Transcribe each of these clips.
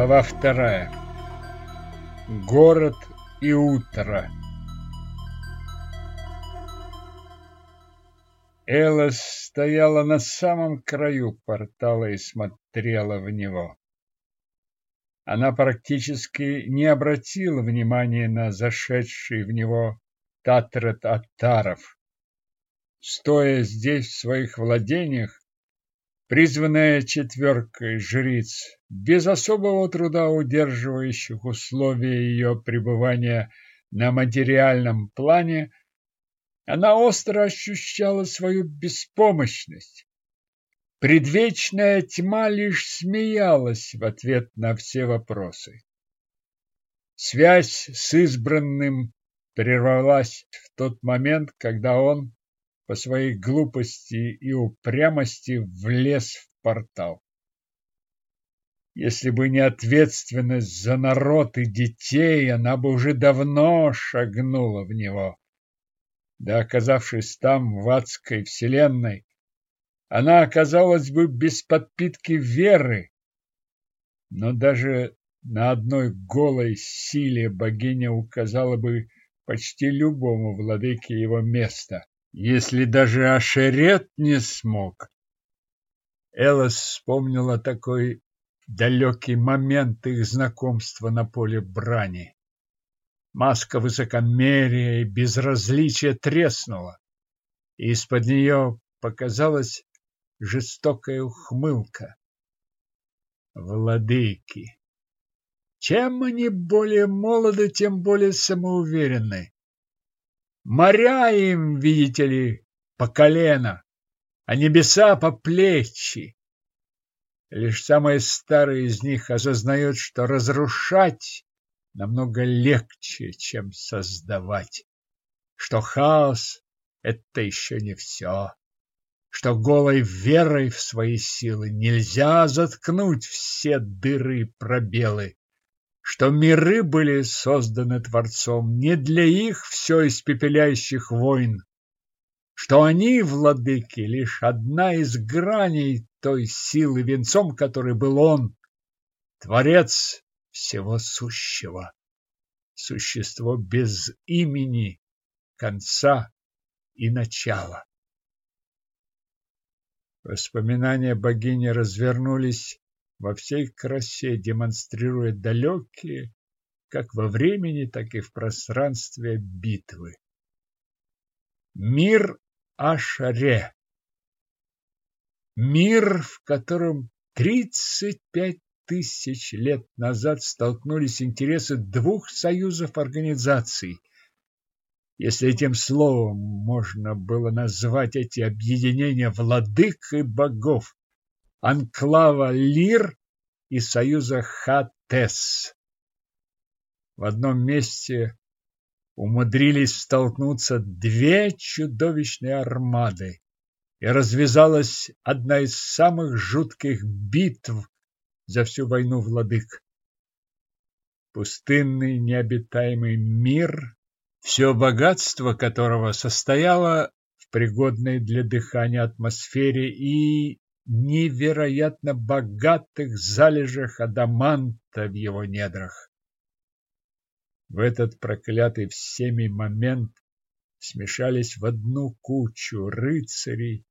Глава вторая. Город и утро. Элла стояла на самом краю портала и смотрела в него. Она практически не обратила внимания на зашедший в него Татрет Аттаров. Стоя здесь в своих владениях, призванная четверкой жриц, без особого труда удерживающих условия ее пребывания на материальном плане, она остро ощущала свою беспомощность. Предвечная тьма лишь смеялась в ответ на все вопросы. Связь с избранным прервалась в тот момент, когда он, по своей глупости и упрямости влез в портал. Если бы не ответственность за народ и детей, она бы уже давно шагнула в него. Да оказавшись там, в адской вселенной, она оказалась бы без подпитки веры. Но даже на одной голой силе богиня указала бы почти любому владыке его место если даже Ашерет не смог. Элос вспомнила такой далекий момент их знакомства на поле брани. Маска высокомерия и безразличия треснула, и из-под нее показалась жестокая ухмылка. Владыки! Чем они более молоды, тем более самоуверенны. Моря им, видите ли, по колено, а небеса по плечи. Лишь самые старые из них осознают, что разрушать намного легче, чем создавать, что хаос — это еще не все, что голой верой в свои силы нельзя заткнуть все дыры и пробелы, что миры были созданы Творцом не для их все испепеляющих войн, что они, владыки, лишь одна из граней той силы, венцом которой был он, Творец всего сущего, существо без имени, конца и начала. Воспоминания богини развернулись во всей красе, демонстрируя далекие, как во времени, так и в пространстве битвы. Мир Ашаре. Мир, в котором 35 тысяч лет назад столкнулись интересы двух союзов организаций. Если этим словом можно было назвать эти объединения владык и богов, анклава Лир и союза Хатес. В одном месте умудрились столкнуться две чудовищные армады, и развязалась одна из самых жутких битв за всю войну владык. Пустынный необитаемый мир, все богатство которого состояло в пригодной для дыхания атмосфере и невероятно богатых залежах адаманта в его недрах. В этот проклятый всеми момент смешались в одну кучу рыцари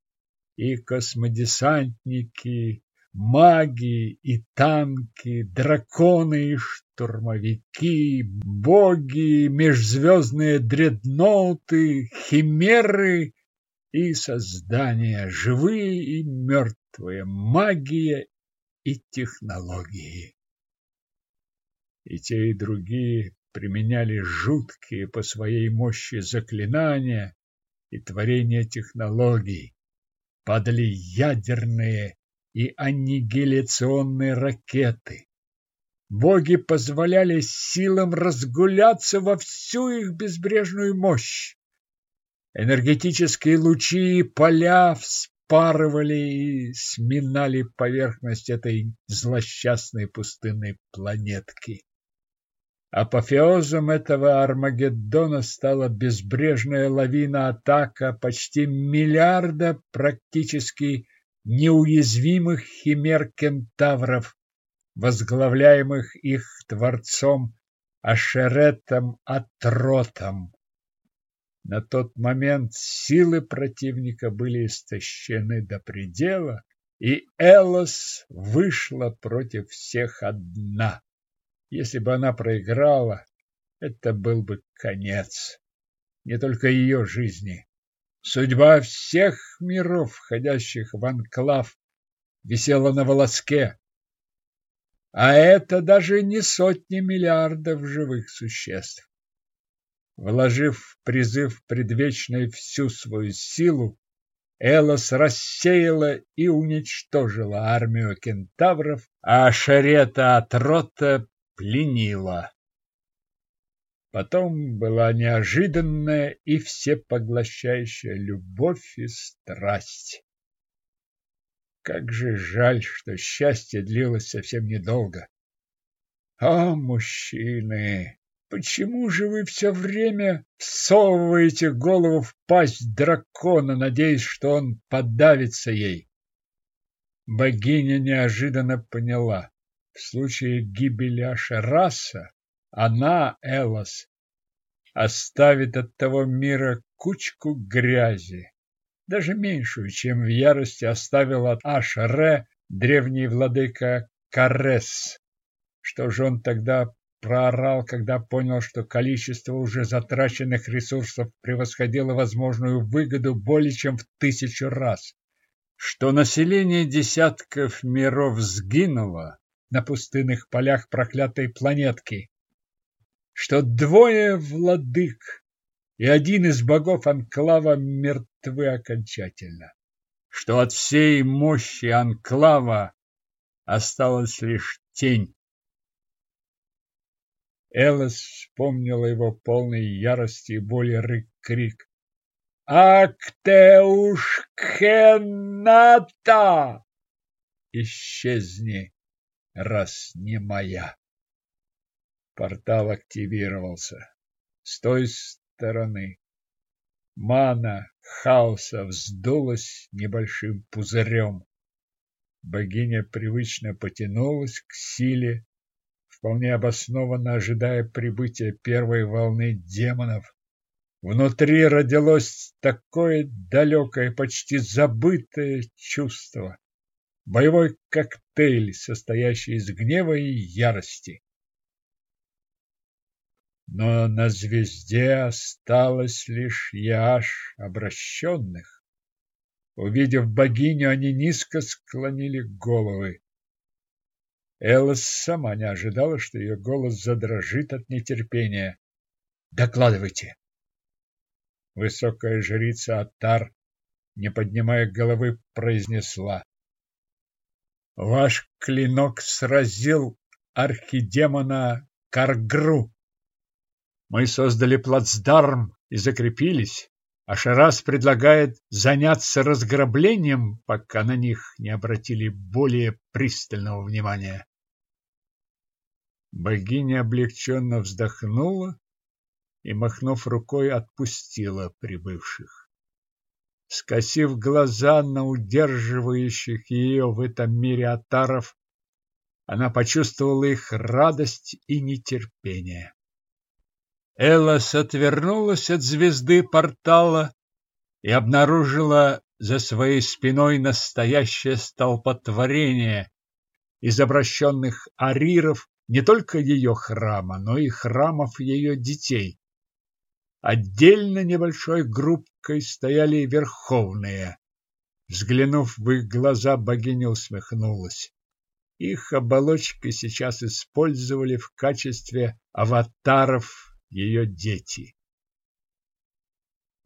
и космодесантники, маги и танки, драконы и штурмовики, боги, межзвездные дредноуты, химеры и создания, живые и мертвые, магия и технологии. И те, и другие применяли жуткие по своей мощи заклинания и творения технологий, падали ядерные и аннигиляционные ракеты. Боги позволяли силам разгуляться во всю их безбрежную мощь. Энергетические лучи и поля вспарывали и сминали поверхность этой злосчастной пустынной планетки. Апофеозом этого Армагеддона стала безбрежная лавина-атака почти миллиарда практически неуязвимых химер-кентавров возглавляемых их творцом Ашеретом Атротом. На тот момент силы противника были истощены до предела, и Элос вышла против всех одна. Если бы она проиграла, это был бы конец не только ее жизни. Судьба всех миров, входящих в анклав, висела на волоске. А это даже не сотни миллиардов живых существ. Вложив в призыв предвечной всю свою силу, Элос рассеяла и уничтожила армию кентавров, а Шарета Атрота пленила. Потом была неожиданная и всепоглощающая любовь и страсть. Как же жаль, что счастье длилось совсем недолго. О, мужчины, почему же вы все время всовываете голову в пасть дракона, надеясь, что он подавится ей? Богиня неожиданно поняла. В случае гибели Ашараса она, Элос, оставит от того мира кучку грязи, даже меньшую, чем в ярости оставил от Ашре древний владыка Карес. Что же он тогда проорал, когда понял, что количество уже затраченных ресурсов превосходило возможную выгоду более чем в тысячу раз? Что население десятков миров сгинуло на пустынных полях проклятой планетки, что двое владык и один из богов анклава мертвы окончательно, что от всей мощи анклава осталась лишь тень. Элос вспомнила его полный ярости и боли рык-крик. «Актеуш Кената! Исчезни, раз не моя!» Портал активировался. С той стороны мана хаоса вздулась небольшим пузырем. Богиня привычно потянулась к силе, вполне обоснованно ожидая прибытия первой волны демонов. Внутри родилось такое далекое, почти забытое чувство. Боевой коктейль, состоящий из гнева и ярости но на звезде осталось лишь яж обращенных. Увидев богиню, они низко склонили головы. Элос сама не ожидала, что ее голос задрожит от нетерпения. «Докладывайте!» Высокая жрица Атар, не поднимая головы, произнесла. «Ваш клинок сразил архидемона Каргру. Мы создали плацдарм и закрепились, а Шарас предлагает заняться разграблением, пока на них не обратили более пристального внимания. Богиня облегченно вздохнула и, махнув рукой, отпустила прибывших. Скосив глаза на удерживающих ее в этом мире атаров, она почувствовала их радость и нетерпение. Элос отвернулась от звезды портала и обнаружила за своей спиной настоящее столпотворение из обращенных ариров не только ее храма, но и храмов ее детей. Отдельно небольшой группкой стояли верховные. Взглянув в их глаза, богиня усмехнулась. Их оболочки сейчас использовали в качестве аватаров ее дети.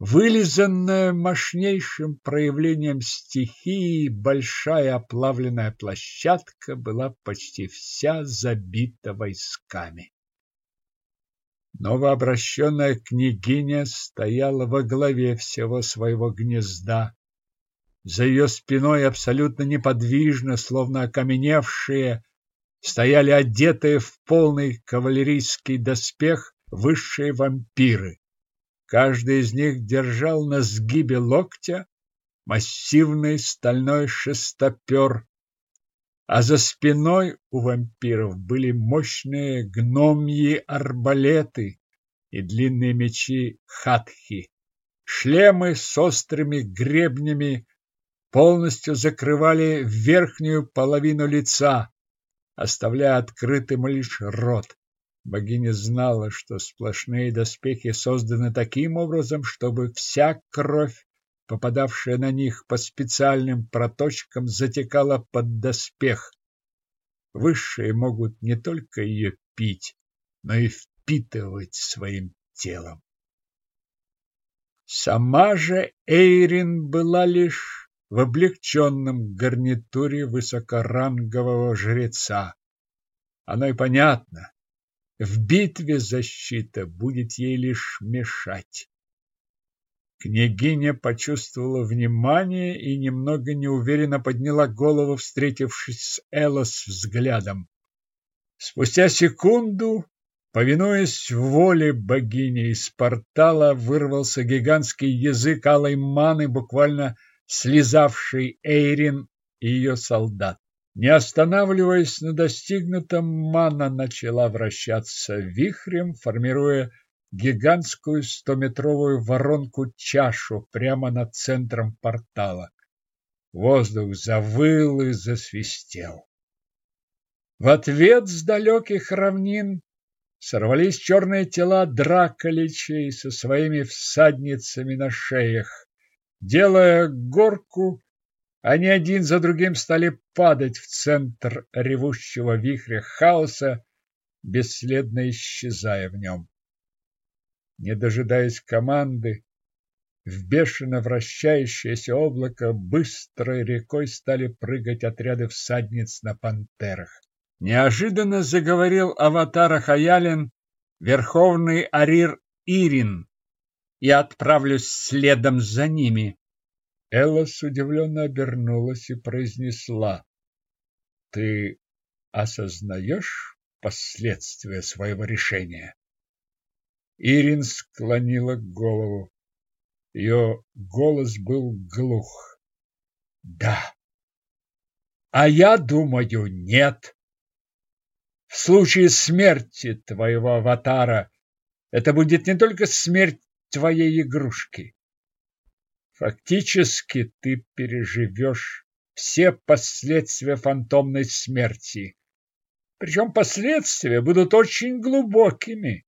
Вылизанная мощнейшим проявлением стихии большая оплавленная площадка была почти вся забита войсками. Новообращенная княгиня стояла во главе всего своего гнезда. За ее спиной абсолютно неподвижно, словно окаменевшие, стояли одетые в полный кавалерийский доспех высшие вампиры. Каждый из них держал на сгибе локтя массивный стальной шестопер, а за спиной у вампиров были мощные гномьи арбалеты и длинные мечи хатхи. Шлемы с острыми гребнями полностью закрывали верхнюю половину лица, оставляя открытым лишь рот. Богиня знала, что сплошные доспехи созданы таким образом, чтобы вся кровь, попадавшая на них по специальным проточкам, затекала под доспех. Высшие могут не только ее пить, но и впитывать своим телом. Сама же Эйрин была лишь в облегченном гарнитуре высокорангового жреца. Оно и понятно. В битве защита будет ей лишь мешать. Княгиня почувствовала внимание и немного неуверенно подняла голову, встретившись с Элос взглядом. Спустя секунду, повинуясь воле богини, из портала вырвался гигантский язык алой маны, буквально слезавший Эйрин и ее солдат. Не останавливаясь на достигнутом, мана начала вращаться вихрем, формируя гигантскую стометровую воронку-чашу прямо над центром портала. Воздух завыл и засвистел. В ответ с далеких равнин сорвались черные тела драколичей со своими всадницами на шеях. Делая горку, они один за другим стали падать в центр ревущего вихря хаоса, бесследно исчезая в нем. Не дожидаясь команды, в бешено вращающееся облако быстрой рекой стали прыгать отряды всадниц на пантерах. Неожиданно заговорил аватар Хаялин, верховный Арир Ирин. Я отправлюсь следом за ними. Элос удивленно обернулась и произнесла. Ты осознаешь последствия своего решения? Ирин склонила голову. Ее голос был глух. Да. А я думаю, нет. В случае смерти твоего аватара это будет не только смерть твоей игрушки. Фактически ты переживешь все последствия фантомной смерти. Причем последствия будут очень глубокими.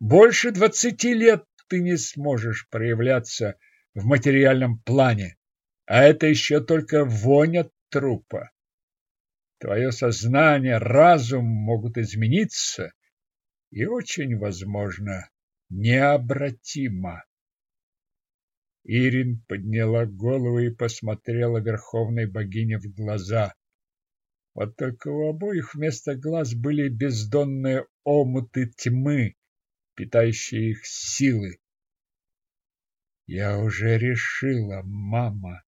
Больше двадцати лет ты не сможешь проявляться в материальном плане, а это еще только вонь от трупа. Твое сознание, разум могут измениться и очень, возможно, необратимо. Ирин подняла голову и посмотрела верховной богине в глаза. Вот только у обоих вместо глаз были бездонные омуты тьмы, питающие их силы. Я уже решила, мама,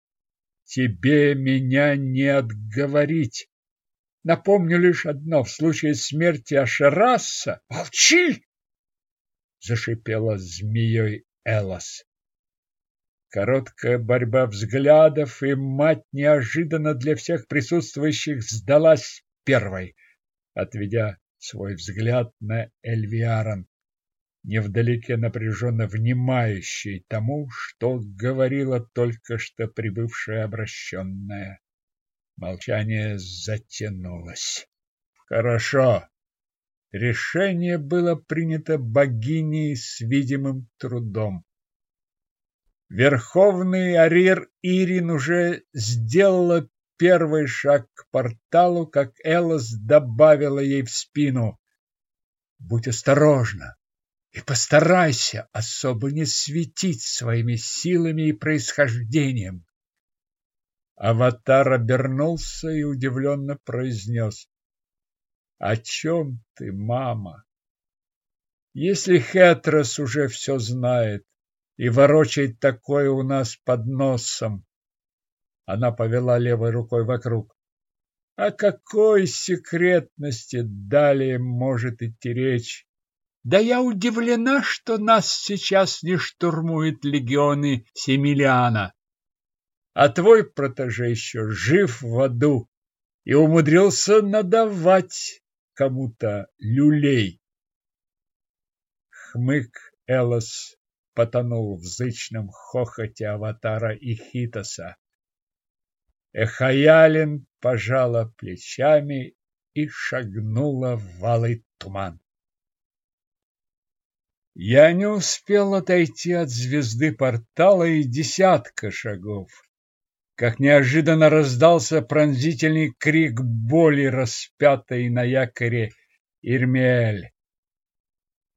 тебе меня не отговорить. Напомню лишь одно: в случае смерти Ашераса... Молчи! Зашипела змеей Элос. Короткая борьба взглядов, и мать неожиданно для всех присутствующих сдалась первой, отведя свой взгляд на Эльвиарон, невдалеке напряженно внимающий тому, что говорила только что прибывшая обращенная. Молчание затянулось. Хорошо. Решение было принято богиней с видимым трудом. Верховный Арир Ирин уже сделала первый шаг к порталу, как Элос добавила ей в спину. Будь осторожна и постарайся особо не светить своими силами и происхождением. Аватар обернулся и удивленно произнес. О чем ты, мама? Если Хетрос уже все знает, и ворочает такое у нас под носом. Она повела левой рукой вокруг. О какой секретности далее может идти речь? Да я удивлена, что нас сейчас не штурмуют легионы Семилиана. А твой протеже еще жив в аду. и умудрился надавать кому-то люлей. Хмык Элос потонул в зычном хохоте аватара и Хитоса. Эхаялин пожала плечами и шагнула в валый туман. Я не успел отойти от звезды портала и десятка шагов, как неожиданно раздался пронзительный крик боли, распятой на якоре Ирмель.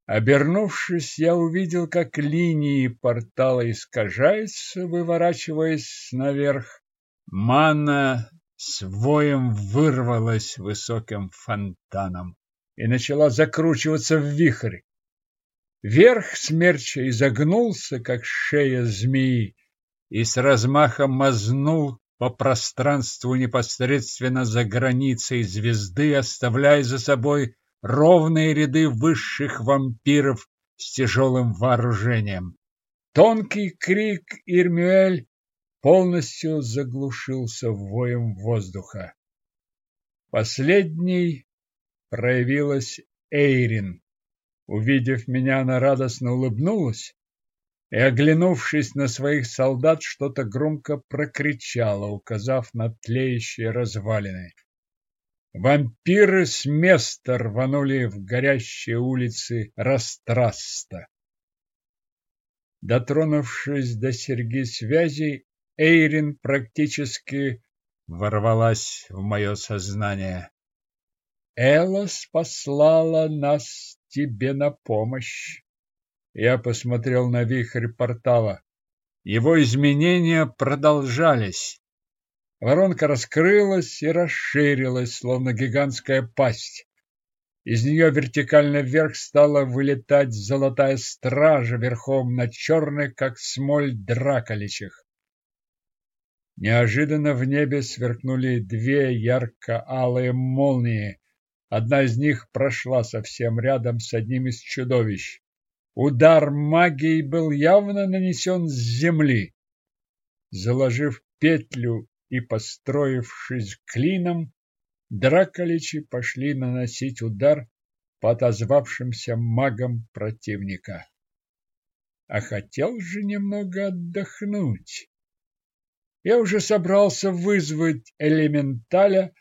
Обернувшись, я увидел, как линии портала искажаются, выворачиваясь наверх. Манна с воем вырвалась высоким фонтаном и начала закручиваться в вихрь. Верх смерча изогнулся, как шея змеи, и с размахом мазнул по пространству непосредственно за границей звезды, оставляя за собой ровные ряды высших вампиров с тяжелым вооружением. Тонкий крик Ирмюэль полностью заглушился воем воздуха. Последней проявилась Эйрин. Увидев меня, она радостно улыбнулась и, оглянувшись на своих солдат, что-то громко прокричала, указав на тлеющие развалины. Вампиры с места рванули в горящие улицы Растраста. Дотронувшись до серьги связи, Эйрин практически ворвалась в мое сознание. Элос послала нас тебе на помощь. Я посмотрел на вихрь портала. Его изменения продолжались. Воронка раскрылась и расширилась, словно гигантская пасть. Из нее вертикально вверх стала вылетать золотая стража верхом на черных, как смоль, драколичих. Неожиданно в небе сверкнули две ярко-алые молнии. Одна из них прошла совсем рядом с одним из чудовищ. Удар магии был явно нанесен с земли. Заложив петлю и построившись клином, драколичи пошли наносить удар по отозвавшимся магам противника. А хотел же немного отдохнуть. Я уже собрался вызвать элементаля,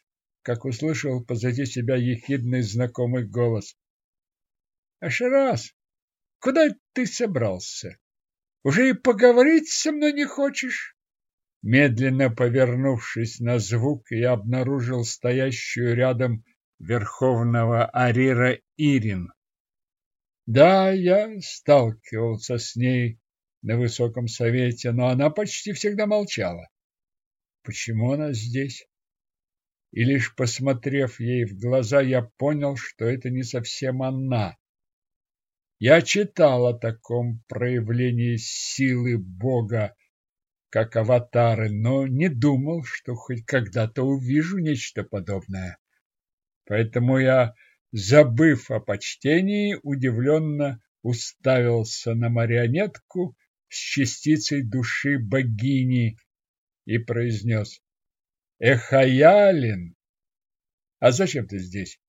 как услышал позади себя ехидный знакомый голос. «Ашерас, куда ты собрался? Уже и поговорить со мной не хочешь?» Медленно повернувшись на звук, я обнаружил стоящую рядом верховного Арира Ирин. Да, я сталкивался с ней на высоком совете, но она почти всегда молчала. Почему она здесь? И лишь посмотрев ей в глаза, я понял, что это не совсем она. Я читал о таком проявлении силы Бога как аватары, но не думал, что хоть когда-то увижу нечто подобное. Поэтому я, забыв о почтении, удивленно уставился на марионетку с частицей души богини и произнес «Эхаялин, а зачем ты здесь?»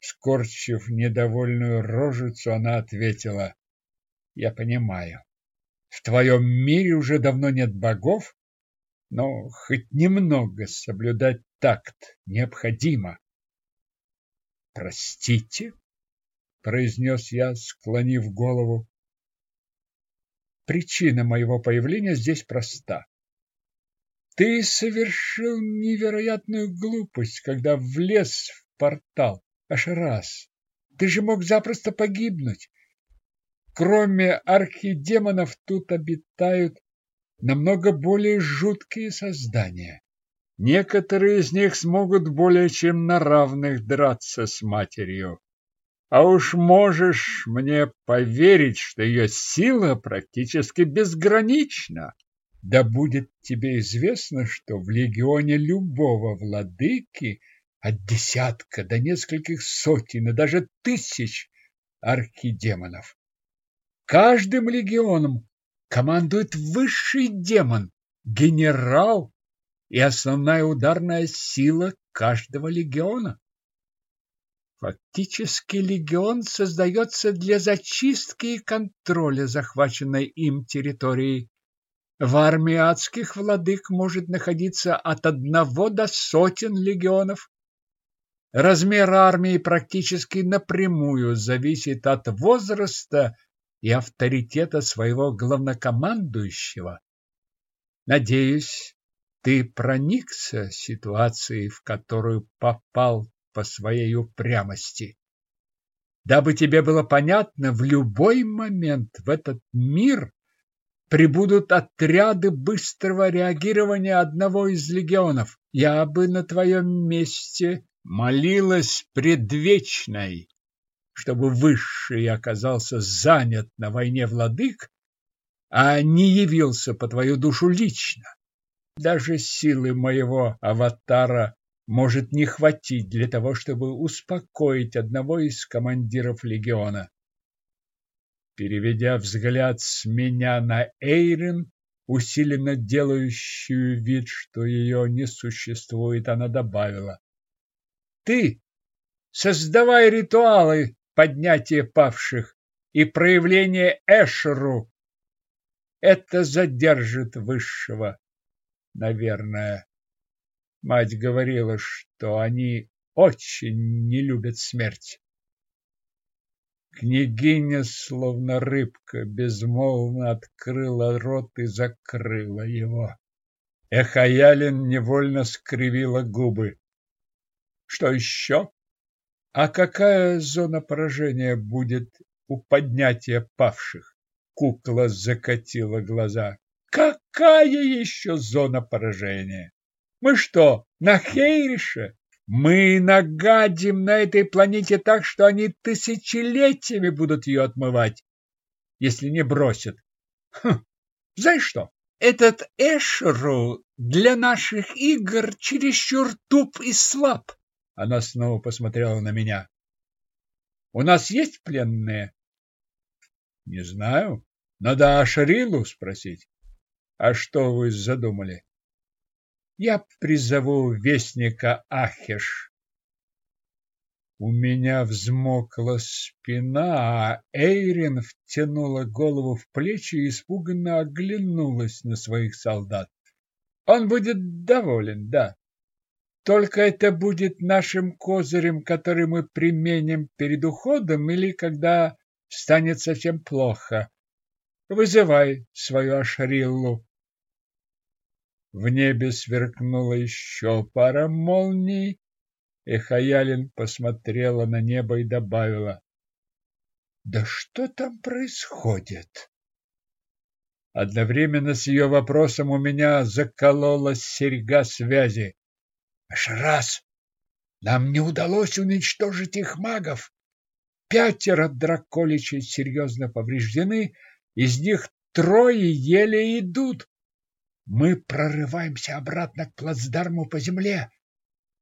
Скорчив недовольную рожицу, она ответила «Я понимаю. В твоем мире уже давно нет богов, но хоть немного соблюдать такт необходимо. Простите, произнес я, склонив голову. Причина моего появления здесь проста. Ты совершил невероятную глупость, когда влез в портал. Аж раз. Ты же мог запросто погибнуть. Кроме архидемонов тут обитают намного более жуткие создания. Некоторые из них смогут более чем на равных драться с матерью. А уж можешь мне поверить, что ее сила практически безгранична. Да будет тебе известно, что в легионе любого владыки от десятка до нескольких сотен и даже тысяч архидемонов. Каждым легионом командует высший демон, генерал и основная ударная сила каждого легиона. Фактически легион создается для зачистки и контроля захваченной им территории. В армии адских владык может находиться от одного до сотен легионов. Размер армии практически напрямую зависит от возраста и авторитета своего главнокомандующего. Надеюсь, ты проникся ситуацией, в которую попал по своей упрямости. Дабы тебе было понятно, в любой момент в этот мир прибудут отряды быстрого реагирования одного из легионов. Я бы на твоем месте молилась предвечной, чтобы высший оказался занят на войне владык, а не явился по твою душу лично. Даже силы моего аватара может не хватить для того, чтобы успокоить одного из командиров легиона. Переведя взгляд с меня на Эйрин, усиленно делающую вид, что ее не существует, она добавила. Ты создавай ритуалы поднятия павших и проявления Эшеру. Это задержит высшего, наверное. Мать говорила, что они очень не любят смерть. Княгиня, словно рыбка, безмолвно открыла рот и закрыла его. Эхаялин невольно скривила губы. Что еще? А какая зона поражения будет у поднятия павших? Кукла закатила глаза. Какая еще зона поражения? Мы что, на Хейрише? Мы нагадим на этой планете так, что они тысячелетиями будут ее отмывать, если не бросят. Хм, знаешь что? Этот Эшеру для наших игр чересчур туп и слаб. Она снова посмотрела на меня. У нас есть пленные? Не знаю. Надо Ашарилу спросить. А что вы задумали? Я призову вестника Ахеш. У меня взмокла спина, а Эйрин втянула голову в плечи и испуганно оглянулась на своих солдат. Он будет доволен, да. Только это будет нашим козырем, который мы применим перед уходом или когда станет совсем плохо. Вызывай свою Ашриллу. В небе сверкнула еще пара молний, и Хаялин посмотрела на небо и добавила. Да что там происходит? Одновременно с ее вопросом у меня закололась серьга связи. Аж раз! Нам не удалось уничтожить их магов. Пятеро драколичей серьезно повреждены, из них трое еле идут. Мы прорываемся обратно к плацдарму по земле.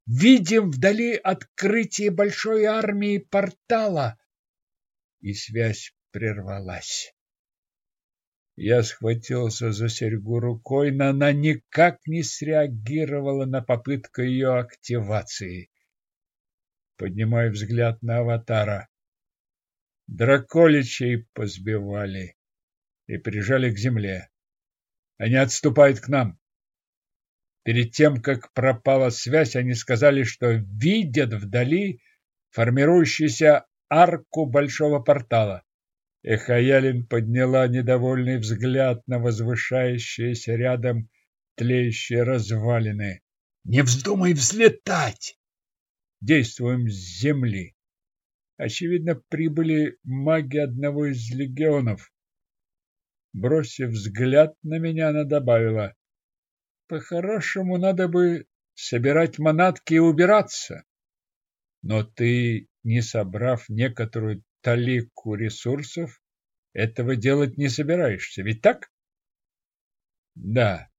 Видим вдали открытие большой армии портала. И связь прервалась. Я схватился за серьгу рукой, но она никак не среагировала на попытку ее активации. Поднимаю взгляд на аватара. Драколичей позбивали и прижали к земле. Они отступают к нам. Перед тем, как пропала связь, они сказали, что видят вдали формирующуюся арку большого портала. Эхаялин подняла недовольный взгляд на возвышающиеся рядом тлеющие развалины. «Не вздумай взлетать!» «Действуем с земли!» Очевидно, прибыли маги одного из легионов. Бросив взгляд на меня, она добавила, «По-хорошему, надо бы собирать манатки и убираться. Но ты, не собрав некоторую талику ресурсов, этого делать не собираешься, ведь так? Да.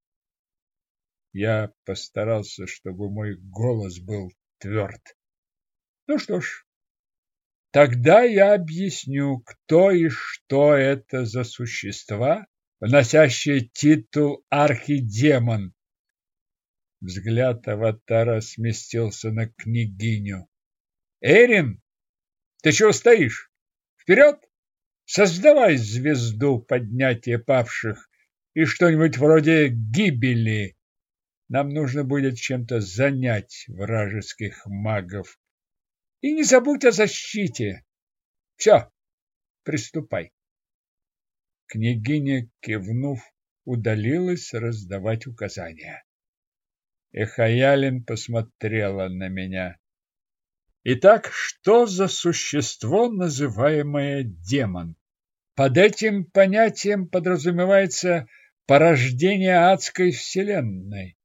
Я постарался, чтобы мой голос был тверд. Ну что ж, тогда я объясню, кто и что это за существа, носящие титул архидемон. Взгляд аватара сместился на княгиню. Эрин, ты чего стоишь? Вперед! Создавай звезду поднятия павших и что-нибудь вроде гибели. Нам нужно будет чем-то занять вражеских магов. И не забудь о защите. Все, приступай. Княгиня, кивнув, удалилась раздавать указания. Эхаялин посмотрела на меня. Итак, что за существо, называемое демон? Под этим понятием подразумевается порождение адской вселенной.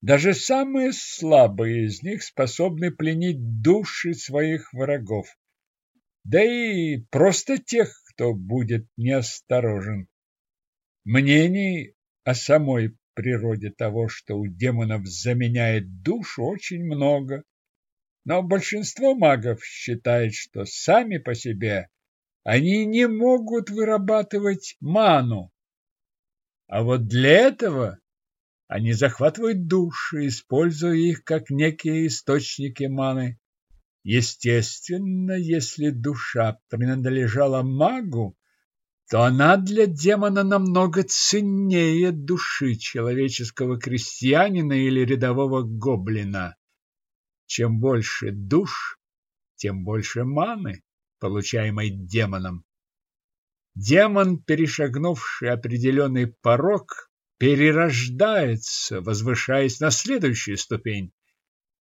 Даже самые слабые из них способны пленить души своих врагов. Да и просто тех, кто будет неосторожен. Мнений о самой природе того, что у демонов заменяет душу, очень много. Но большинство магов считает, что сами по себе они не могут вырабатывать ману. А вот для этого они захватывают души, используя их как некие источники маны. Естественно, если душа принадлежала магу, то она для демона намного ценнее души человеческого крестьянина или рядового гоблина. Чем больше душ, тем больше маны, получаемой демоном. Демон, перешагнувший определенный порог, перерождается, возвышаясь на следующую ступень.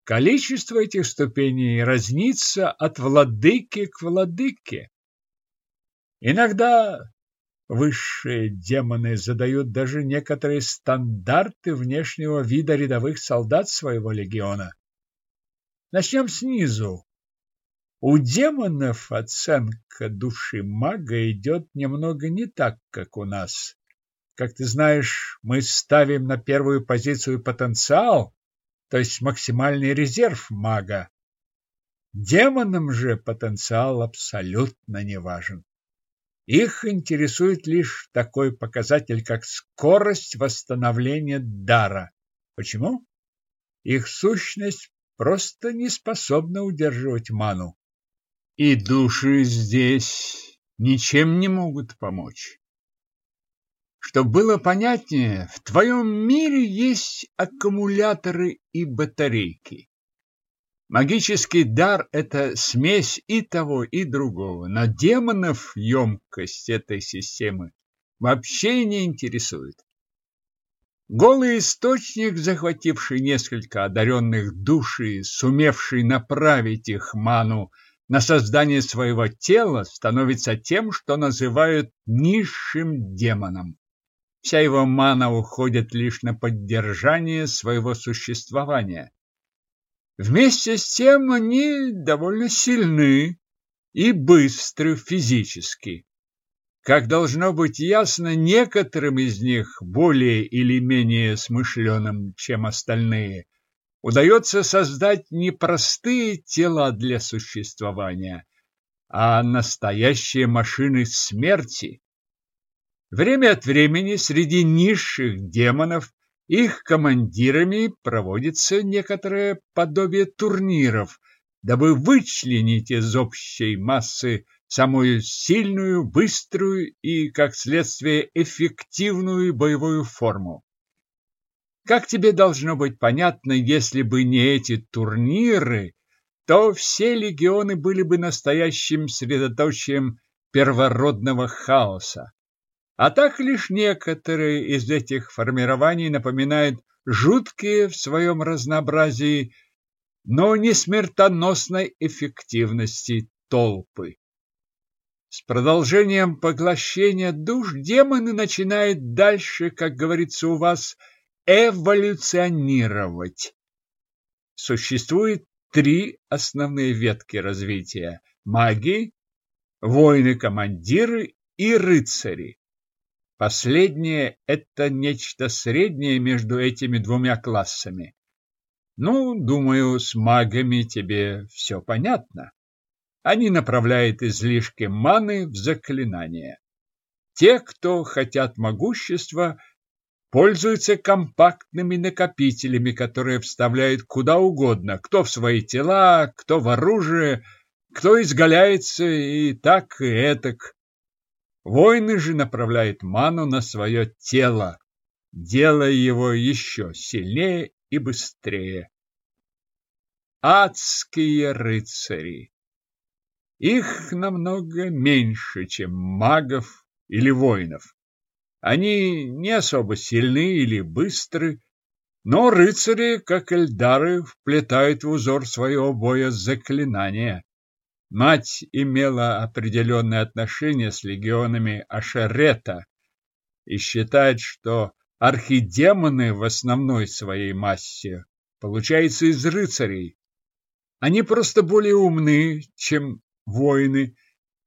Количество этих ступеней разнится от владыки к владыке. Иногда высшие демоны задают даже некоторые стандарты внешнего вида рядовых солдат своего легиона. Начнем снизу. У демонов оценка души мага идет немного не так, как у нас. Как ты знаешь, мы ставим на первую позицию потенциал, то есть максимальный резерв мага. Демонам же потенциал абсолютно не важен. Их интересует лишь такой показатель, как скорость восстановления дара. Почему? Их сущность просто не способна удерживать ману. И души здесь ничем не могут помочь. Чтобы было понятнее, в твоем мире есть аккумуляторы и батарейки. Магический дар – это смесь и того, и другого. Но демонов емкость этой системы вообще не интересует. Голый источник, захвативший несколько одаренных души, сумевший направить их ману на создание своего тела, становится тем, что называют низшим демоном. Вся его мана уходит лишь на поддержание своего существования. Вместе с тем они довольно сильны и быстры физически. Как должно быть ясно, некоторым из них, более или менее смышленым, чем остальные, удается создать не простые тела для существования, а настоящие машины смерти. Время от времени среди низших демонов их командирами проводится некоторое подобие турниров, дабы вычленить из общей массы самую сильную, быструю и, как следствие, эффективную боевую форму. Как тебе должно быть понятно, если бы не эти турниры, то все легионы были бы настоящим средоточием первородного хаоса. А так лишь некоторые из этих формирований напоминают жуткие в своем разнообразии, но не смертоносной эффективности толпы. С продолжением поглощения душ демоны начинают дальше, как говорится у вас, эволюционировать. Существует три основные ветки развития – маги, воины-командиры и рыцари. Последнее – это нечто среднее между этими двумя классами. Ну, думаю, с магами тебе все понятно. Они направляют излишки маны в заклинания. Те, кто хотят могущества, пользуются компактными накопителями, которые вставляют куда угодно, кто в свои тела, кто в оружие, кто изгаляется и так, и этак. Воины же направляют ману на свое тело, делая его еще сильнее и быстрее. Адские рыцари! Их намного меньше, чем магов или воинов. Они не особо сильны или быстры, но рыцари, как эльдары, вплетают в узор своего боя заклинания. Мать имела определенное отношение с легионами Ашерета и считает, что архидемоны в основной своей массе получаются из рыцарей. Они просто более умны, чем воины,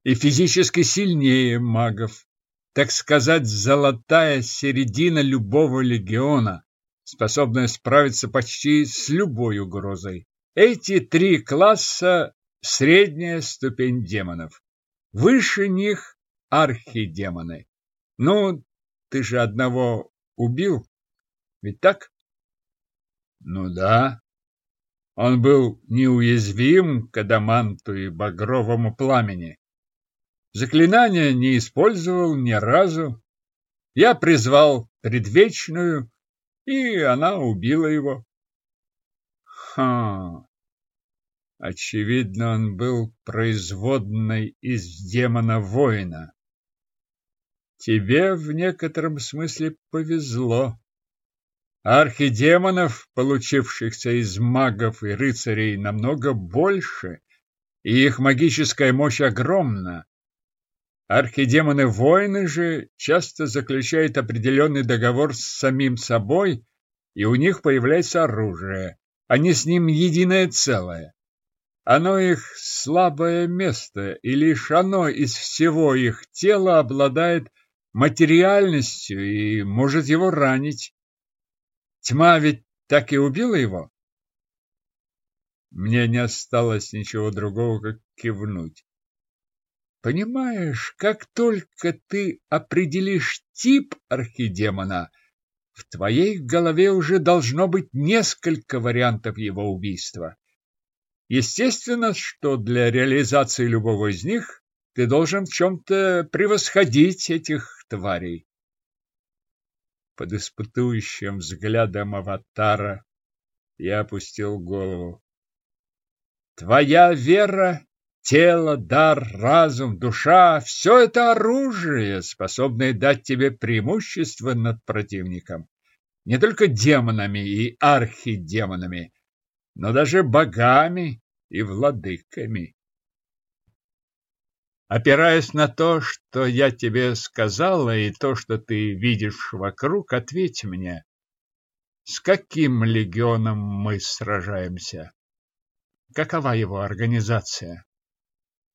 и физически сильнее магов так сказать, золотая середина любого легиона, способная справиться почти с любой угрозой. Эти три класса – средняя ступень демонов. Выше них – архидемоны. Ну, ты же одного убил, ведь так? Ну да. Он был неуязвим к адаманту и багровому пламени. Заклинания не использовал ни разу. Я призвал предвечную, и она убила его. Ха! Очевидно, он был производной из демона-воина. Тебе в некотором смысле повезло. Архидемонов, получившихся из магов и рыцарей, намного больше, и их магическая мощь огромна. Архидемоны-воины же часто заключают определенный договор с самим собой, и у них появляется оружие. Они с ним единое целое. Оно их слабое место, и лишь оно из всего их тела обладает материальностью и может его ранить. Тьма ведь так и убила его. Мне не осталось ничего другого, как кивнуть. Понимаешь, как только ты определишь тип архидемона, в твоей голове уже должно быть несколько вариантов его убийства. Естественно, что для реализации любого из них ты должен в чем-то превосходить этих тварей. Под испытующим взглядом аватара я опустил голову. Твоя вера Тело, дар, разум, душа – все это оружие, способное дать тебе преимущество над противником. Не только демонами и архидемонами, но даже богами и владыками. Опираясь на то, что я тебе сказала, и то, что ты видишь вокруг, ответь мне, с каким легионом мы сражаемся? Какова его организация?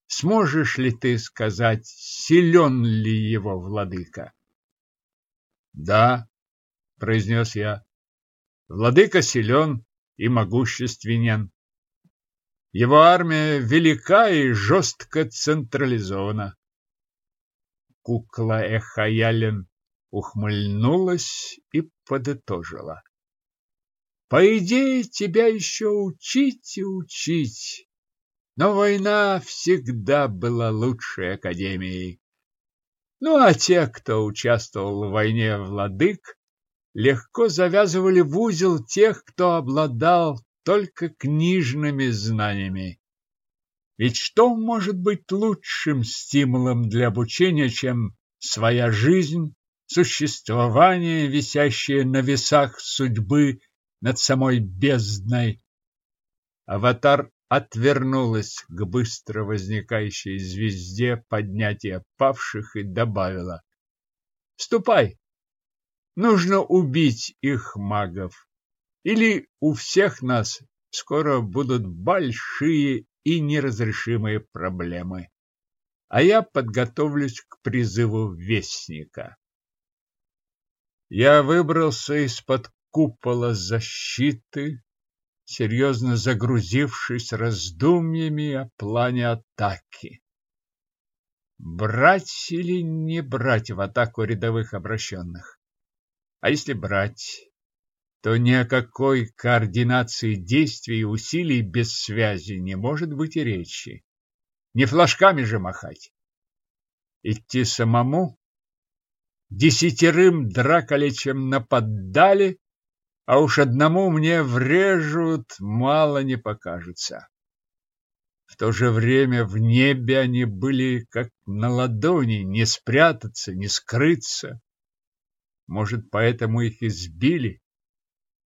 Сможешь ли ты сказать, силен ли его владыка? Да, произнес я. Владыка силен и могущественен. Его армия велика и жестко централизована. Кукла Эхаялен ухмыльнулась и подытожила. По идее, тебя еще учить и учить. Но война всегда была лучшей академией. Ну а те, кто участвовал в войне владык, легко завязывали в узел тех, кто обладал только книжными знаниями. Ведь что может быть лучшим стимулом для обучения, чем своя жизнь, существование, висящее на весах судьбы над самой бездной? Аватар отвернулась к быстро возникающей звезде поднятия павших и добавила. «Ступай! Нужно убить их магов, или у всех нас скоро будут большие и неразрешимые проблемы, а я подготовлюсь к призыву Вестника». Я выбрался из-под купола защиты, серьезно загрузившись раздумьями о плане атаки. Брать или не брать в атаку рядовых обращенных? А если брать, то ни о какой координации действий и усилий без связи не может быть и речи. Не флажками же махать. Идти самому? Десятерым драколичем нападали, а уж одному мне врежут, мало не покажется. В то же время в небе они были как на ладони, не спрятаться, не скрыться. Может, поэтому их избили?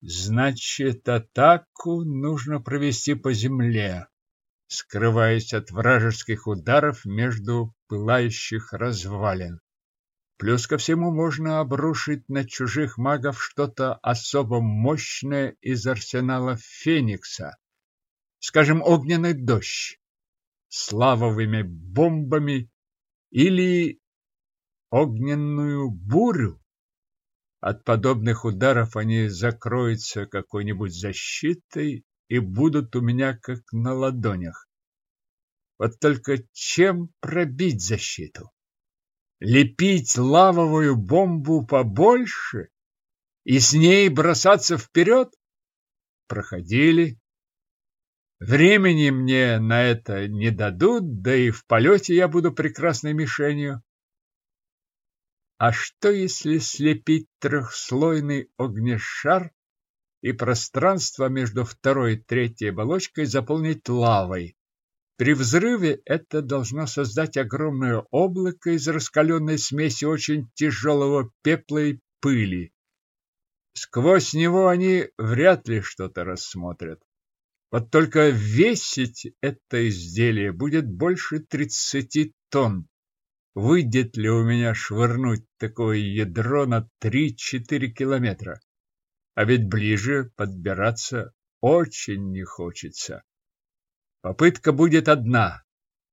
Значит, атаку нужно провести по земле, скрываясь от вражеских ударов между пылающих развалин. Плюс ко всему можно обрушить на чужих магов что-то особо мощное из арсенала Феникса, скажем, огненный дождь с лавовыми бомбами или огненную бурю. От подобных ударов они закроются какой-нибудь защитой и будут у меня как на ладонях. Вот только чем пробить защиту? Лепить лавовую бомбу побольше и с ней бросаться вперед? Проходили. Времени мне на это не дадут, да и в полете я буду прекрасной мишенью. А что, если слепить трехслойный огнешар и пространство между второй и третьей оболочкой заполнить лавой? При взрыве это должно создать огромное облако из раскаленной смеси очень тяжелого пепла и пыли. Сквозь него они вряд ли что-то рассмотрят. Вот только весить это изделие будет больше тридцати тонн. Выйдет ли у меня швырнуть такое ядро на три-четыре километра? А ведь ближе подбираться очень не хочется. Попытка будет одна.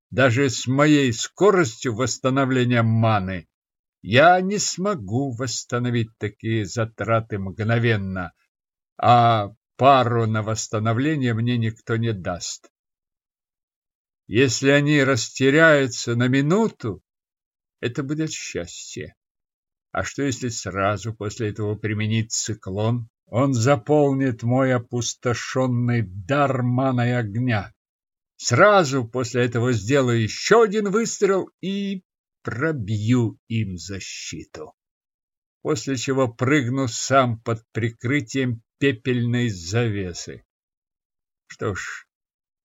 Даже с моей скоростью восстановления маны я не смогу восстановить такие затраты мгновенно, а пару на восстановление мне никто не даст. Если они растеряются на минуту, это будет счастье. А что если сразу после этого применить циклон? Он заполнит мой опустошенный дар маной огня. Сразу после этого сделаю еще один выстрел и пробью им защиту. После чего прыгну сам под прикрытием пепельной завесы. Что ж,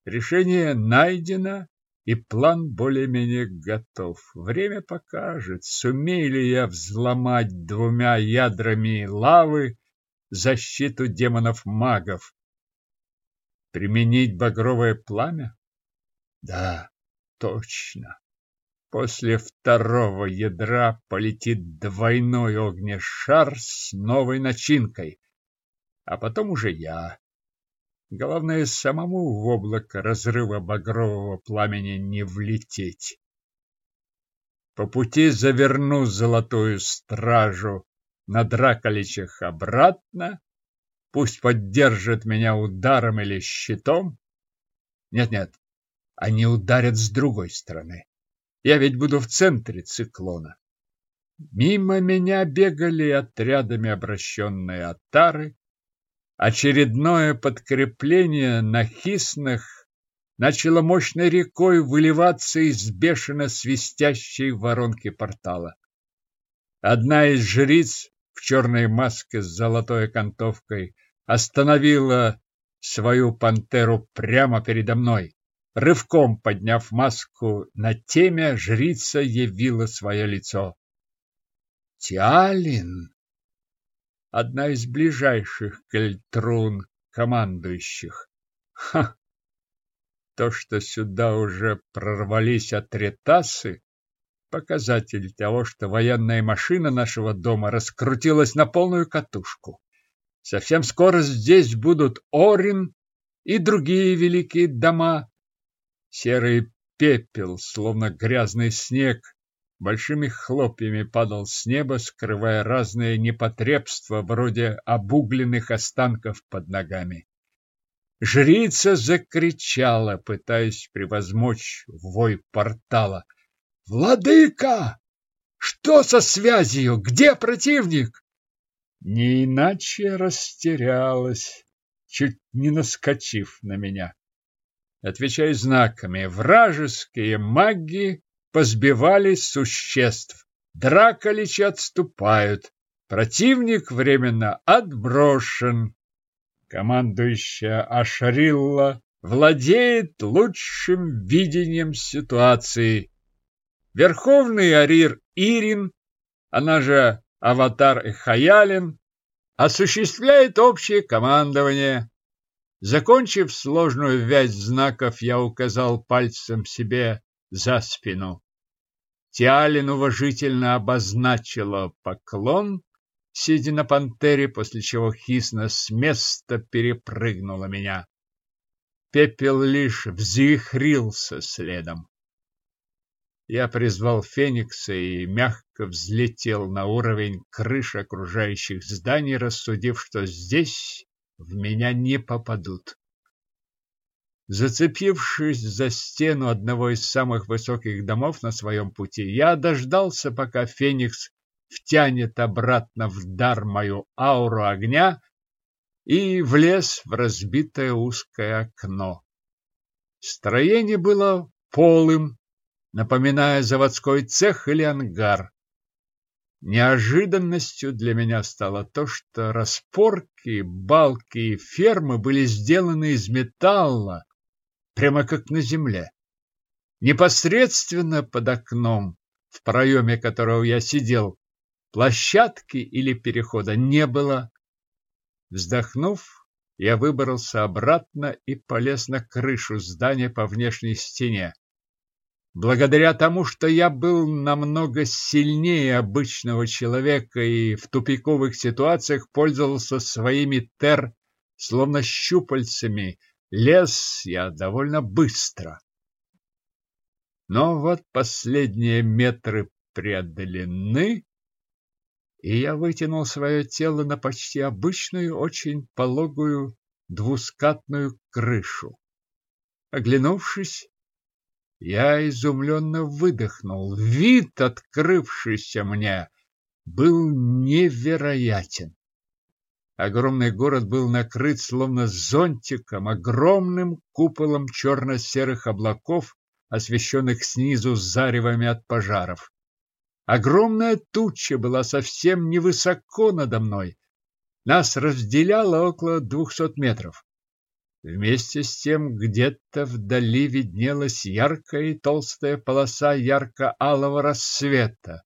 решение найдено, и план более-менее готов. Время покажет, сумею ли я взломать двумя ядрами лавы защиту демонов-магов. Применить багровое пламя? Да, точно. После второго ядра полетит двойной огнешар с новой начинкой, а потом уже я. Главное, самому в облако разрыва багрового пламени не влететь. По пути заверну золотую стражу на Драколичах обратно, пусть поддержит меня ударом или щитом. Нет-нет, они ударят с другой стороны. Я ведь буду в центре циклона. Мимо меня бегали отрядами обращенные отары, Очередное подкрепление на хиснах начало мощной рекой выливаться из бешено свистящей воронки портала. Одна из жриц в черной маске с золотой окантовкой остановила свою пантеру прямо передо мной. Рывком подняв маску на теме, жрица явила свое лицо. «Тиалин!» Одна из ближайших к Эльтрун командующих. Ха! То, что сюда уже прорвались отретасы, показатель того, что военная машина нашего дома раскрутилась на полную катушку. Совсем скоро здесь будут Орин и другие великие дома. Серый пепел, словно грязный снег, большими хлопьями падал с неба, скрывая разные непотребства вроде обугленных останков под ногами. Жрица закричала, пытаясь превозмочь вой портала. «Владыка! Что со связью? Где противник?» не иначе растерялась, чуть не наскочив на меня. Отвечая знаками, вражеские маги позбивали существ. Драколичи отступают. Противник временно отброшен. Командующая Ашарилла владеет лучшим видением ситуации. Верховный Арир Ирин, она же Аватар Хаялин, осуществляет общее командование. Закончив сложную вязь знаков, я указал пальцем себе за спину. Тиалин уважительно обозначила поклон, сидя на пантере, после чего Хисна с места перепрыгнула меня. Пепел лишь взвихрился следом. Я призвал Феникса и мягко взлетел на уровень крыш окружающих зданий, рассудив, что здесь в меня не попадут. Зацепившись за стену одного из самых высоких домов на своем пути, я дождался, пока Феникс втянет обратно в дар мою ауру огня и влез в разбитое узкое окно. Строение было полым, напоминая заводской цех или ангар. Неожиданностью для меня стало то, что распорки, балки и фермы были сделаны из металла, прямо как на земле. Непосредственно под окном, в проеме которого я сидел, площадки или перехода не было. Вздохнув, я выбрался обратно и полез на крышу здания по внешней стене. Благодаря тому, что я был намного сильнее обычного человека и в тупиковых ситуациях пользовался своими тер, словно щупальцами, Лез я довольно быстро. Но вот последние метры преодолены, и я вытянул свое тело на почти обычную, очень пологую двускатную крышу. Оглянувшись, я изумленно выдохнул. Вид, открывшийся мне, был невероятен. Огромный город был накрыт словно зонтиком, огромным куполом черно-серых облаков, освещенных снизу заревами от пожаров. Огромная туча была совсем невысоко надо мной. Нас разделяло около двухсот метров. Вместе с тем где-то вдали виднелась яркая и толстая полоса ярко-алого рассвета,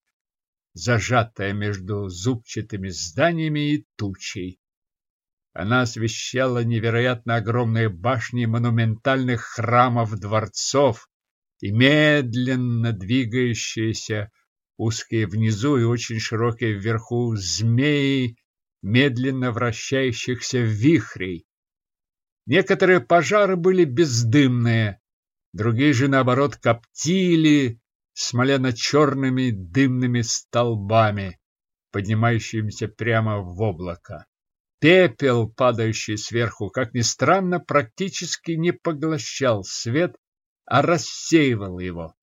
зажатая между зубчатыми зданиями и тучей. Она освещала невероятно огромные башни монументальных храмов дворцов и медленно двигающиеся узкие внизу и очень широкие вверху змеи медленно вращающихся вихрей. Некоторые пожары были бездымные, другие же, наоборот, коптили смолено-черными дымными столбами, поднимающимися прямо в облако. Пепел, падающий сверху, как ни странно, практически не поглощал свет, а рассеивал его.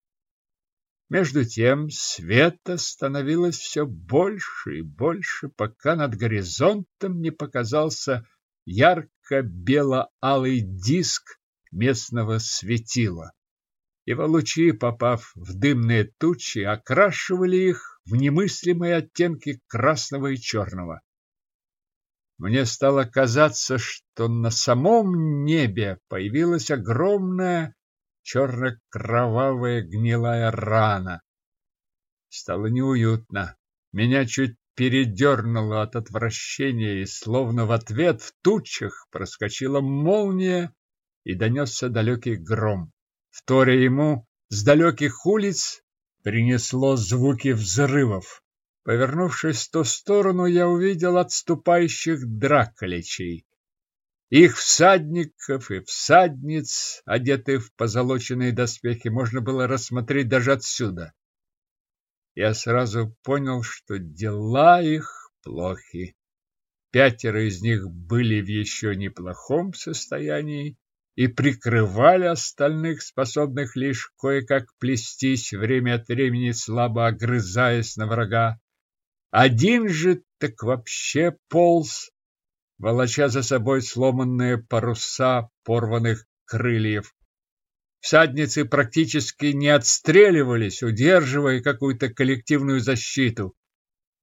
Между тем света становилось все больше и больше, пока над горизонтом не показался ярко-бело-алый диск местного светила. Его лучи, попав в дымные тучи, окрашивали их в немыслимые оттенки красного и черного. Мне стало казаться, что на самом небе появилась огромная черно-кровавая гнилая рана. Стало неуютно. Меня чуть передернуло от отвращения, и словно в ответ в тучах проскочила молния и донесся далекий гром. Вторя ему с далеких улиц принесло звуки взрывов. Повернувшись в ту сторону, я увидел отступающих драколичей. Их всадников и всадниц, одетых в позолоченные доспехи, можно было рассмотреть даже отсюда. Я сразу понял, что дела их плохи. Пятеро из них были в еще неплохом состоянии и прикрывали остальных, способных лишь кое-как плестись, время от времени слабо огрызаясь на врага. Один же так вообще полз, волоча за собой сломанные паруса порванных крыльев. Всадницы практически не отстреливались, удерживая какую-то коллективную защиту.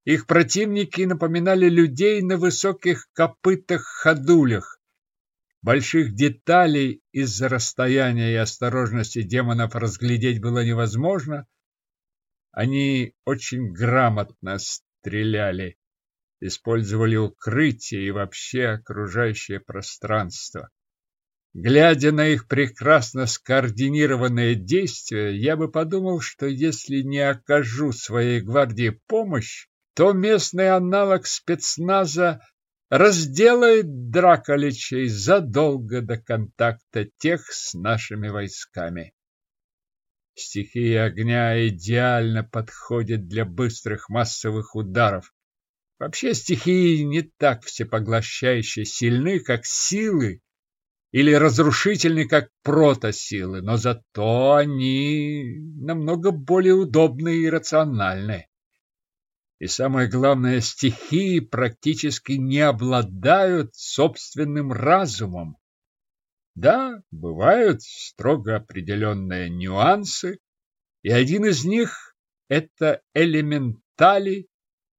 Их противники напоминали людей на высоких копытах-ходулях. Больших деталей из-за расстояния и осторожности демонов разглядеть было невозможно. Они очень грамотно стреляли, использовали укрытие и вообще окружающее пространство. Глядя на их прекрасно скоординированные действия, я бы подумал, что если не окажу своей гвардии помощь, то местный аналог спецназа разделает драколичей задолго до контакта тех с нашими войсками. Стихия огня идеально подходит для быстрых массовых ударов. Вообще стихии не так всепоглощающе сильны, как силы, или разрушительны, как протосилы, но зато они намного более удобны и рациональны. И самое главное, стихии практически не обладают собственным разумом. Да, бывают строго определенные нюансы, и один из них – это элементали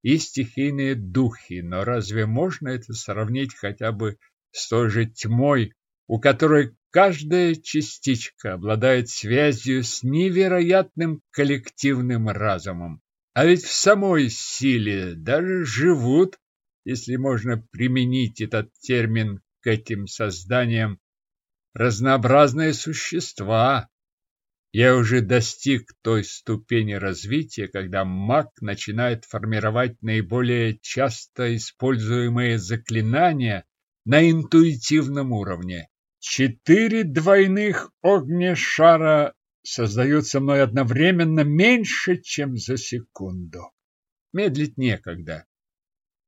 и стихийные духи, но разве можно это сравнить хотя бы с той же тьмой, у которой каждая частичка обладает связью с невероятным коллективным разумом. А ведь в самой силе даже живут, если можно применить этот термин к этим созданиям, разнообразные существа. Я уже достиг той ступени развития, когда маг начинает формировать наиболее часто используемые заклинания на интуитивном уровне. Четыре двойных огнешара создаются мной одновременно меньше, чем за секунду. Медлить некогда.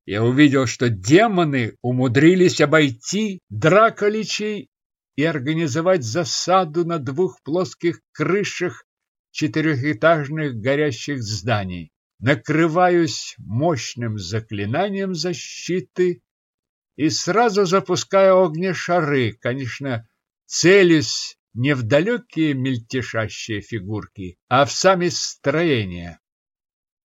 Я увидел, что демоны умудрились обойти драколичей и организовать засаду на двух плоских крышах четырехэтажных горящих зданий. Накрываюсь мощным заклинанием защиты и сразу запускаю огнешары, конечно, целюсь не в далекие мельтешащие фигурки, а в сами строения.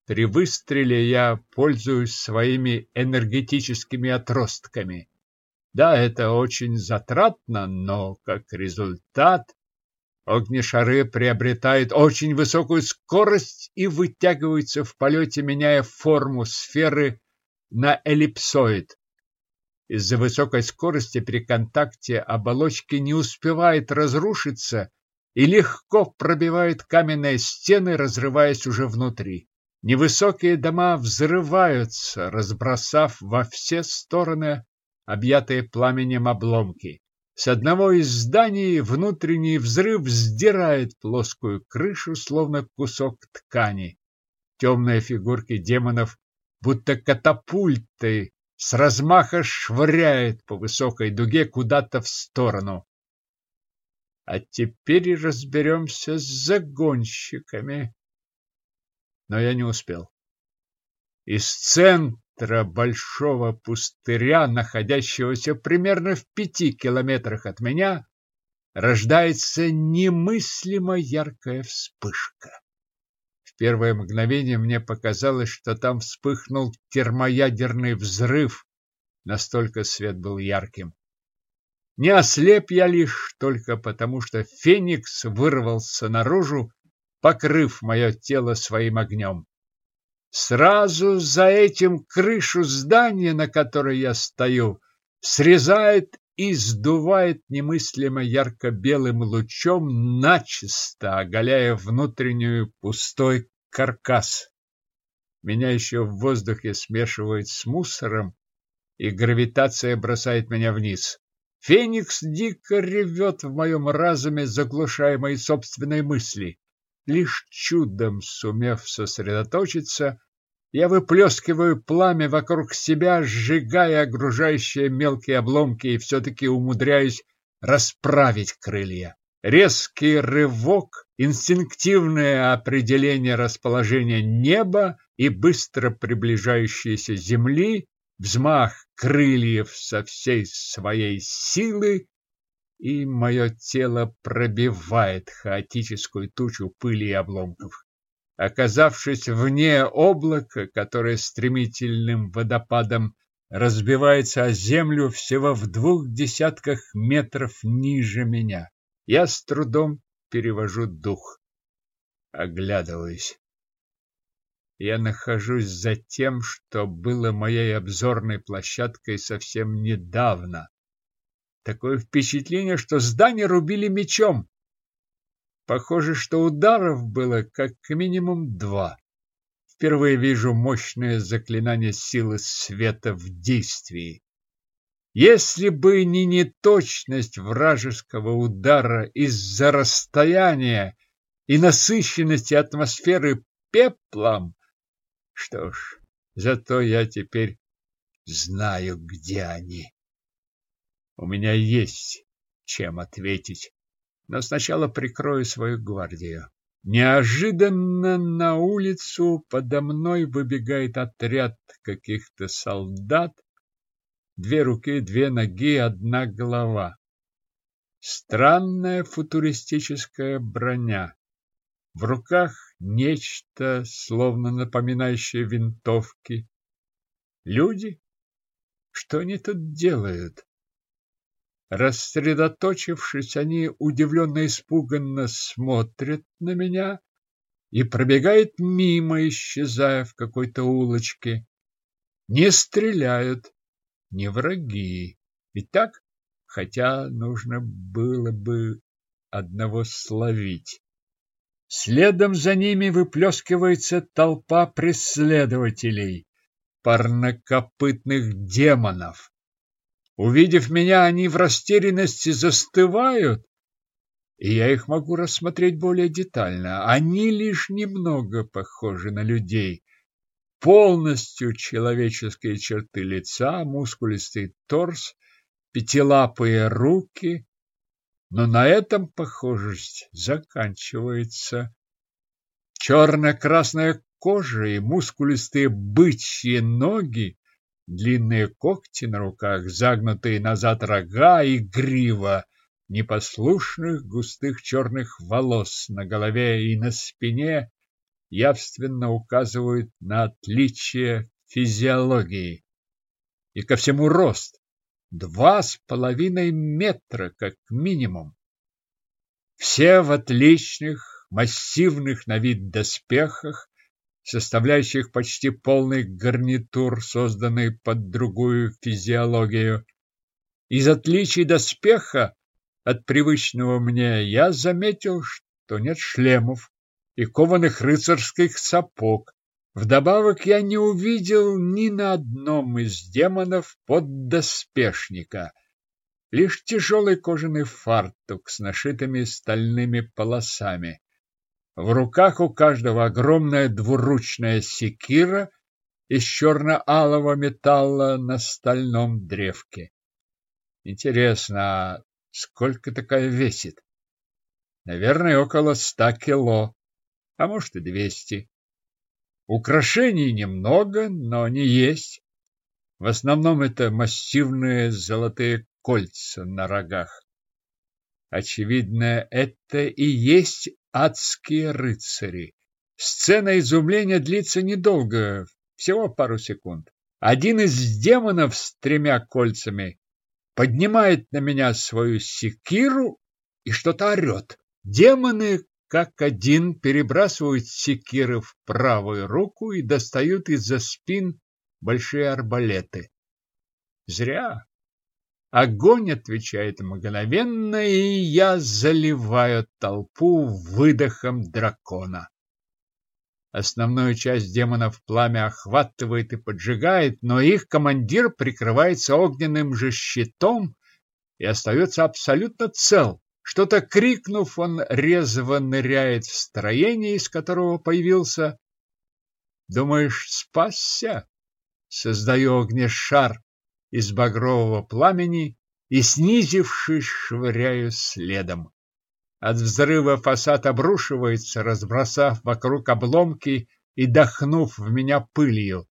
При выстреле я пользуюсь своими энергетическими отростками. Да, это очень затратно, но как результат огнешары приобретают очень высокую скорость и вытягиваются в полете, меняя форму сферы на эллипсоид. Из-за высокой скорости при контакте оболочки не успевает разрушиться и легко пробивает каменные стены, разрываясь уже внутри. Невысокие дома взрываются, разбросав во все стороны объятые пламенем обломки. С одного из зданий внутренний взрыв сдирает плоскую крышу, словно кусок ткани. Темные фигурки демонов будто катапультой с размаха швыряет по высокой дуге куда-то в сторону. А теперь разберемся с загонщиками. Но я не успел. Из центра большого пустыря, находящегося примерно в пяти километрах от меня, рождается немыслимо яркая вспышка первое мгновение мне показалось, что там вспыхнул термоядерный взрыв, настолько свет был ярким. Не ослеп я лишь только потому, что Феникс вырвался наружу, покрыв мое тело своим огнем. Сразу за этим крышу здания, на которой я стою, срезает и сдувает немыслимо ярко-белым лучом, начисто оголяя внутреннюю пустой каркас. Меня еще в воздухе смешивает с мусором, и гравитация бросает меня вниз. Феникс дико ревет в моем разуме, заглушая мои собственные мысли. Лишь чудом сумев сосредоточиться, я выплескиваю пламя вокруг себя, сжигая окружающие мелкие обломки и все-таки умудряюсь расправить крылья. Резкий рывок, инстинктивное определение расположения неба и быстро приближающейся земли, взмах крыльев со всей своей силы, и мое тело пробивает хаотическую тучу пыли и обломков. Оказавшись вне облака, которое стремительным водопадом разбивается о землю всего в двух десятках метров ниже меня, я с трудом перевожу дух. Оглядываюсь. Я нахожусь за тем, что было моей обзорной площадкой совсем недавно. Такое впечатление, что здание рубили мечом. Похоже, что ударов было как минимум два. Впервые вижу мощное заклинание силы света в действии. Если бы не неточность вражеского удара из-за расстояния и насыщенности атмосферы пеплом, что ж, зато я теперь знаю, где они. У меня есть чем ответить, но сначала прикрою свою гвардию. Неожиданно на улицу подо мной выбегает отряд каких-то солдат. Две руки, две ноги, одна голова. Странная футуристическая броня. В руках нечто, словно напоминающее винтовки. Люди? Что они тут делают? Рассредоточившись, они удивленно-испуганно смотрят на меня и пробегают мимо, исчезая в какой-то улочке. Не стреляют, не враги. Ведь так? Хотя нужно было бы одного словить. Следом за ними выплескивается толпа преследователей, парнокопытных демонов. Увидев меня, они в растерянности застывают, и я их могу рассмотреть более детально. Они лишь немного похожи на людей. Полностью человеческие черты лица, мускулистый торс, пятилапые руки, но на этом похожесть заканчивается. Черно-красная кожа и мускулистые бычьи ноги, длинные когти на руках, загнутые назад рога и грива, непослушных густых черных волос на голове и на спине явственно указывают на отличие физиологии. И ко всему рост два с половиной метра как минимум. Все в отличных, массивных на вид доспехах, составляющих почти полный гарнитур, созданный под другую физиологию. Из отличий доспеха от привычного мне я заметил, что нет шлемов и кованых рыцарских сапог, Вдобавок я не увидел ни на одном из демонов поддоспешника, лишь тяжелый кожаный фартук с нашитыми стальными полосами. В руках у каждого огромная двуручная секира из черно-алого металла на стальном древке. Интересно, а сколько такая весит? Наверное, около ста кило, а может и двести. Украшений немного, но они есть. В основном это массивные золотые кольца на рогах. Очевидно, это и есть адские рыцари. Сцена изумления длится недолго, всего пару секунд. Один из демонов с тремя кольцами поднимает на меня свою секиру и что-то орет. Демоны как один перебрасывают секиры в правую руку и достают из-за спин большие арбалеты. Зря. Огонь отвечает мгновенно, и я заливаю толпу выдохом дракона. Основную часть демонов пламя охватывает и поджигает, но их командир прикрывается огненным же щитом и остается абсолютно цел. Что-то крикнув, он резво ныряет в строение, из которого появился. Думаешь, спасся? Создаю огнешар из багрового пламени и, снизившись, швыряю следом. От взрыва фасад обрушивается, разбросав вокруг обломки и дохнув в меня пылью.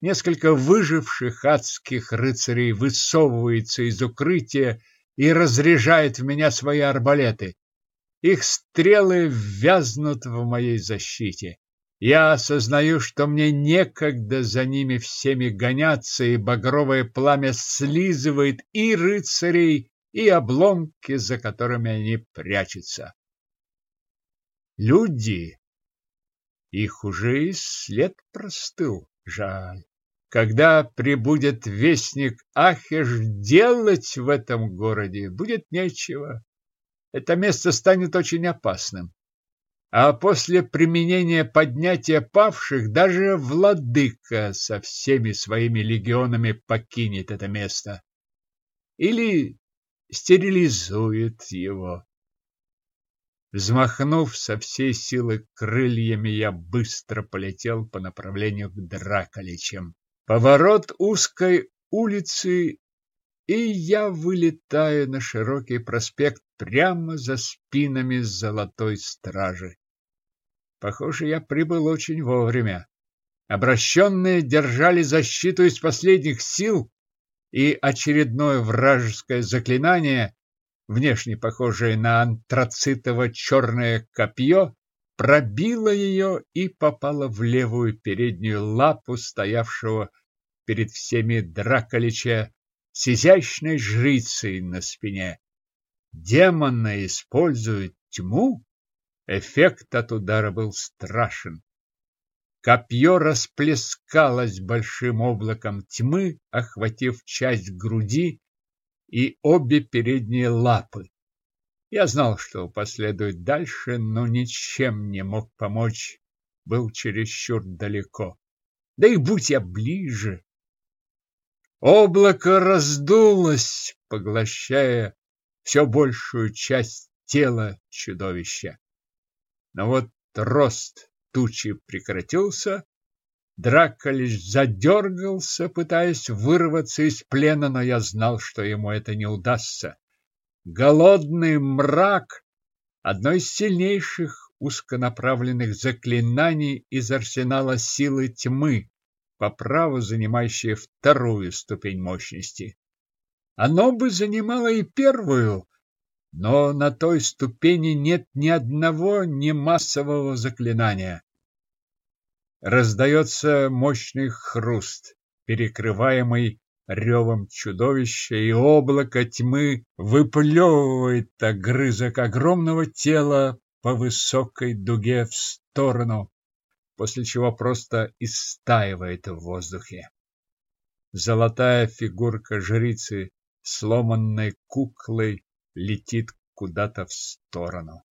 Несколько выживших адских рыцарей высовывается из укрытия и разряжает в меня свои арбалеты. Их стрелы вязнут в моей защите. Я осознаю, что мне некогда за ними всеми гоняться, и багровое пламя слизывает и рыцарей, и обломки, за которыми они прячутся. Люди. Их уже и след простыл. Жаль. Когда прибудет вестник Ахеш, делать в этом городе будет нечего. Это место станет очень опасным. А после применения поднятия павших даже владыка со всеми своими легионами покинет это место. Или стерилизует его. Взмахнув со всей силы крыльями, я быстро полетел по направлению к Драколичам. Поворот узкой улицы, и я вылетаю на широкий проспект прямо за спинами золотой стражи. Похоже, я прибыл очень вовремя. Обращенные держали защиту из последних сил, и очередное вражеское заклинание, внешне похожее на антрацитово-черное копье, пробила ее и попала в левую переднюю лапу стоявшего перед всеми Драколича с изящной жрицей на спине. Демоны используют тьму? Эффект от удара был страшен. Копье расплескалось большим облаком тьмы, охватив часть груди и обе передние лапы. Я знал, что последует дальше, но ничем не мог помочь, был чересчур далеко. Да и будь я ближе. Облако раздулось, поглощая все большую часть тела чудовища. Но вот рост тучи прекратился, Драка лишь задергался, пытаясь вырваться из плена, но я знал, что ему это не удастся. Голодный мрак – одно из сильнейших узконаправленных заклинаний из арсенала силы тьмы, по праву занимающее вторую ступень мощности. Оно бы занимало и первую, но на той ступени нет ни одного немассового заклинания. Раздается мощный хруст, перекрываемый ревом чудовища, и облако тьмы выплевывает огрызок огромного тела по высокой дуге в сторону, после чего просто истаивает в воздухе. Золотая фигурка жрицы, сломанной куклой, летит куда-то в сторону.